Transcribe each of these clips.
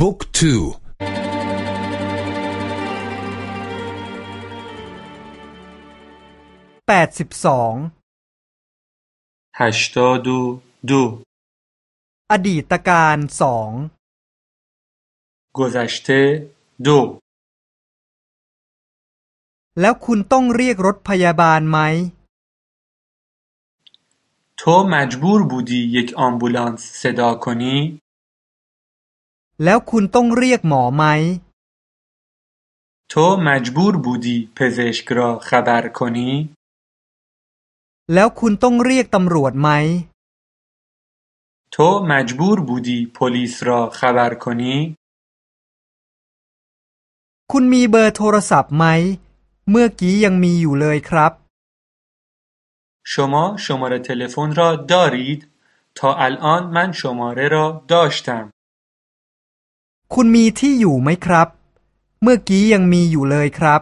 บุ๊กทูแปดสิบสองฮัชตอดูดูอดีตการสอง گذشته دو แล้วคุณต้องเรียกรถพยาบาลไหม تو مجبور بودی یک آمبولانس صدا کنی แล้วคุณต้องเรียกหมอไหม تو مجبور بودی پزشک را خبر کنی แล้วคุณต้องเรียกตำรวจไหม تو مجبور بودی پلیس را خبر کنی คุณมีเบอร์โทรศัพท์ไหม เมื่อกี้ยังมีอยู่เลยครับ شما شماره تلفن را دارید تا الان من شماره را داشتم คุณมีที่อยู่ไหมครับ เมื่อกี้ยังมีอยู่เลยครับ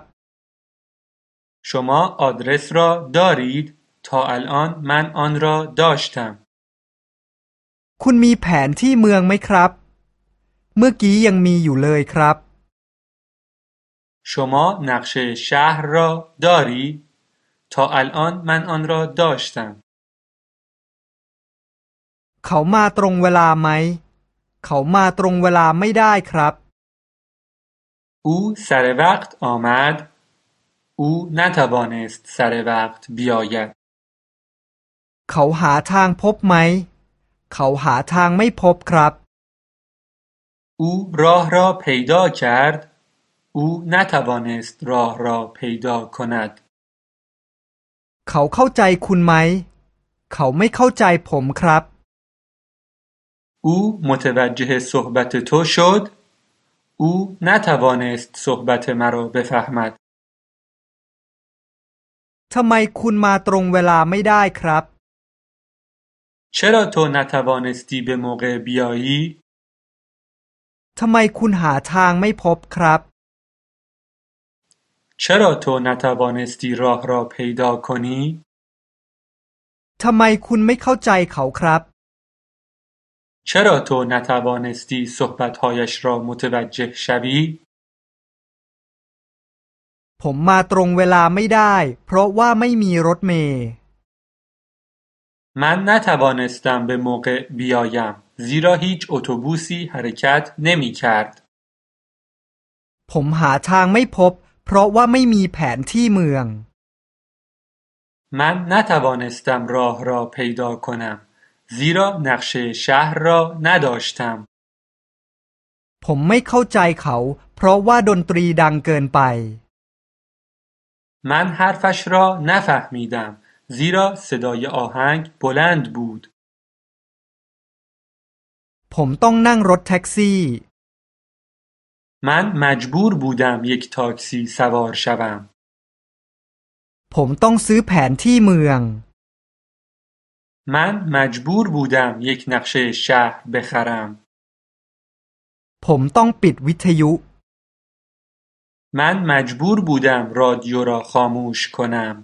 شما آدرس را دارید تا الان من آن را داشتم คุณมีแผนที่เมืองไหมครับ เมื่อกี้ยังมีอยู่เลยครับ شما نقشه شهر را دارید تا الان من آن را داشتم เขามาตรงเวลาไหม เขามาตรงเวลาไม่ได้ครับ او سر وقت آمد او نتوانست سر وقت بیاید เขาหาทางพบไหม เขาหาทางไม่พบครับ او راه را پیدا کرد او نتوانست راه را پیدا کند เขาเข้าใจคุณไหม เขาไม่เข้าใจผมครับ او متوجه صحبت تو شد او نتوانست صحبت مرا بفهمد ทำไมคุณมาตรงเวลาไม่ได้ครับ چرا تو نتوانستی به موقع بیایی ทำไมคุณหาทางไม่พบครับ چرا تو نتوانستی راه را پیدا کنی ทำไมคุณไม่เข้าใจเขาครับ چرا تو نتوانستی صحبتهایش را متوجه شوی ผมมาตรงเวลาไม่ได้ เพราะว่าไม่มีรถเมล์ من نتوانستم به موقع بیایم زیرا هیچ اتوبوسی حرکت نمی کرد. ผมหาทางไม่พบ เพราะว่าไม่มีแผนที่เมือง من نتوانستم راه را پیدا کنم زیرا نقشه شهر را نداشتم. ผมไม่เข้าใจเขา เพราะว่าดนตรีดังเกินไป من حرفش را نفهمیدم زیرا صدای آهنگ بلند بود. ผมต้องนั่งรถแท็กซี่ من مجبور بودم یک تاکسی سوار شوم. ผมต้องซื้อแผนที่เมือง من مجبور بودم یک نقشه شهر بخرم. ผมต้องปิดวิทยุ من مجبور بودم رادیو را خاموش کنم.